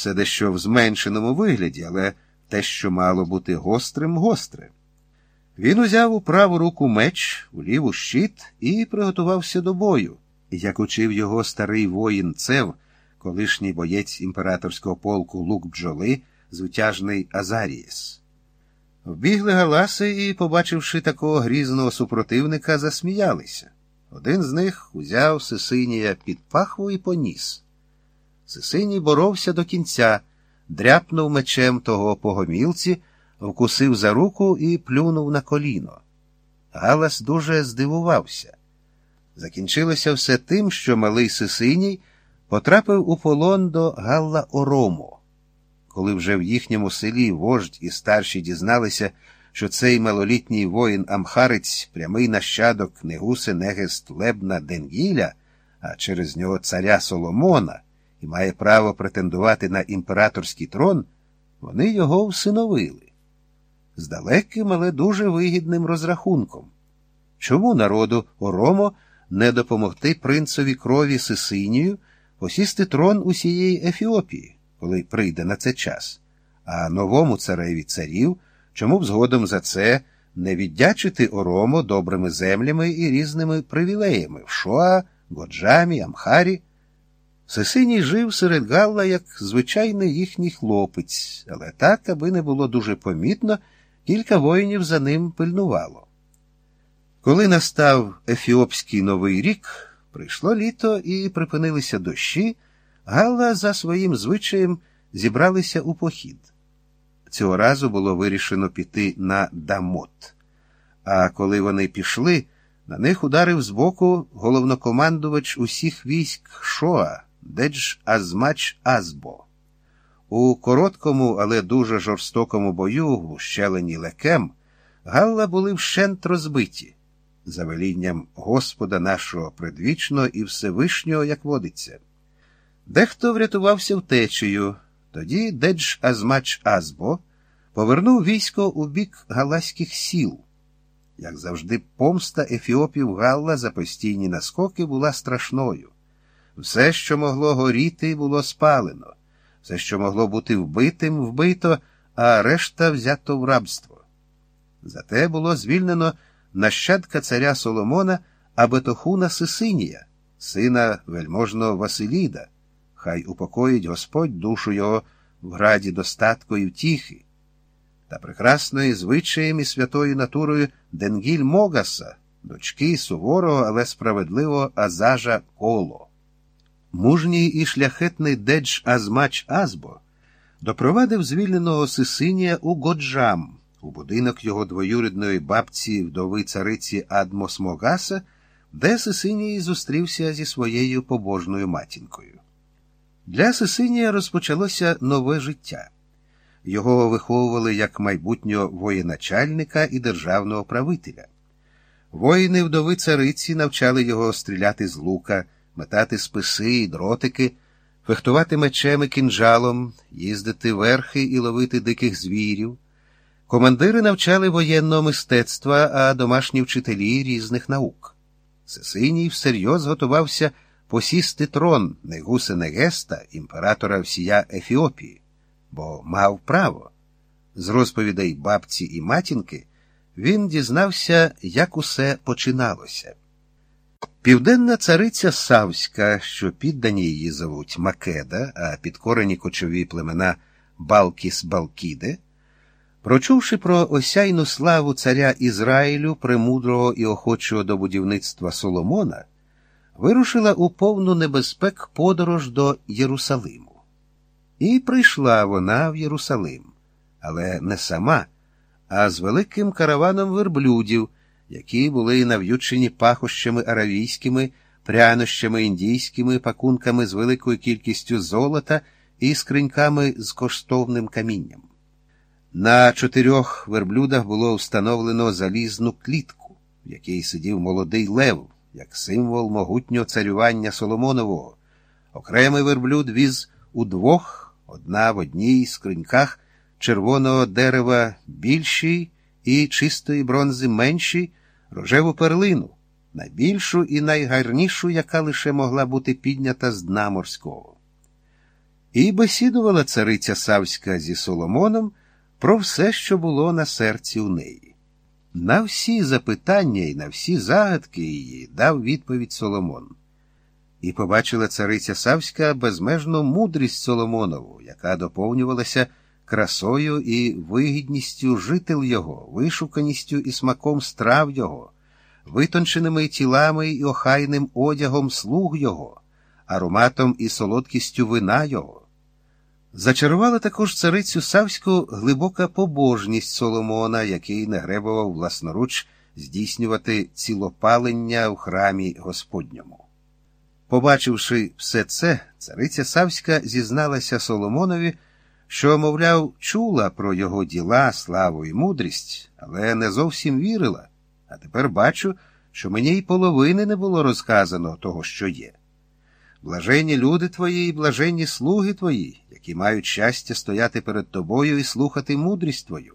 все дещо в зменшеному вигляді, але те, що мало бути гострим, гостре. Він узяв у праву руку меч, у ліву щит і приготувався до бою, як учив його старий воїн Цев, колишній боєць імператорського полку Лук бджоли, звитяжний Азарієс. Вбігли галаси і, побачивши такого грізного супротивника, засміялися. Один з них узяв Сисинія під пахву і поніс. Сисиній боровся до кінця, дряпнув мечем того погомілці, вкусив за руку і плюнув на коліно. Галас дуже здивувався. Закінчилося все тим, що малий Сисиній потрапив у полон до Галла Орому. Коли вже в їхньому селі вождь і старші дізналися, що цей малолітній воїн Амхарець, прямий нащадок Негуси Негест Лебна Денгіля, а через нього царя Соломона, і має право претендувати на імператорський трон, вони його всиновили. З далеким, але дуже вигідним розрахунком. Чому народу Оромо не допомогти принцові крові Сисинію посісти трон усієї Ефіопії, коли прийде на це час, а новому цареві царів? Чому б згодом за це не віддячити Оромо добрими землями і різними привілеями в Шоа, Годжамі, Амхарі? Сесиній жив серед Галла як звичайний їхній хлопець, але так, аби не було дуже помітно, кілька воїнів за ним пильнувало. Коли настав Ефіопський новий рік, прийшло літо і припинилися дощі, Галла за своїм звичаєм зібралися у похід. Цього разу було вирішено піти на Дамот. А коли вони пішли, на них ударив збоку головнокомандувач усіх військ Шоа, Дедж Азмач Азбо. У короткому, але дуже жорстокому бою в лекем Галла були вщент розбиті, за велінням Господа нашого предвічного і Всевишнього, як водиться. Дехто врятувався втечею. Тоді Дедж Азмач Азбо повернув військо у бік галаських сіл. Як завжди, помста Ефіопів Галла за постійні наскоки була страшною. Все, що могло горіти, було спалено, все, що могло бути вбитим, вбито, а решта взято в рабство. Зате було звільнено нащадка царя Соломона Абетохуна Сисинія, сина вельможного Василіда. Хай упокоїть Господь душу його в граді достатку і втіхи, та прекрасної звичаєм і святою натурою Денгіль Могаса, дочки суворого, але справедливого Азажа Коло. Мужній і шляхетний Дедж Азмач Азбо допровадив звільненого Сисинія у Годжам, у будинок його двоюрідної бабці вдови цариці Адмос Могаса, де Сисиній зустрівся зі своєю побожною матінкою. Для Сисинія розпочалося нове життя. Його виховували як майбутнього воєначальника і державного правителя. Воїни вдови цариці навчали його стріляти з лука, метати списи і дротики, фехтувати мечем і кінжалом, їздити верхи і ловити диких звірів. Командири навчали воєнного мистецтва, а домашні вчителі різних наук. Сесиній всерйоз готувався посісти трон Негуси Негеста, імператора всія Ефіопії, бо мав право. З розповідей бабці і матінки він дізнався, як усе починалося. Південна цариця Савська, що піддані її зовуть Македа, а підкорені кочові племена Балкіс Балкіде, прочувши про осяйну славу царя Ізраїлю, премудрого і охочого до будівництва Соломона, вирушила у повну небезпек подорож до Єрусалиму. І прийшла вона в Єрусалим, але не сама, а з великим караваном верблюдів, які були нав'ючені пахощами аравійськими, прянощами індійськими, пакунками з великою кількістю золота і скриньками з коштовним камінням. На чотирьох верблюдах було встановлено залізну клітку, в якій сидів молодий лев як символ могутнього царювання Соломонового. Окремий верблюд віз удвох, одна в одній скриньках червоного дерева більшій і чистої бронзи меншій, рожеву перлину, найбільшу і найгарнішу, яка лише могла бути піднята з дна морського. І бесідувала цариця Савська зі Соломоном про все, що було на серці у неї. На всі запитання і на всі загадки її дав відповідь Соломон. І побачила цариця Савська безмежну мудрість Соломонову, яка доповнювалася красою і вигідністю жител його, вишуканістю і смаком страв його, витонченими тілами і охайним одягом слуг його, ароматом і солодкістю вина його. Зачарувала також царицю Савську глибока побожність Соломона, який не гребував власноруч здійснювати цілопалення в храмі Господньому. Побачивши все це, цариця Савська зізналася Соломонові, що, мовляв, чула про його діла, славу і мудрість, але не зовсім вірила, а тепер бачу, що мені й половини не було розказано того, що є. Блаженні люди твої і блаженні слуги твої, які мають щастя стояти перед тобою і слухати мудрість твою.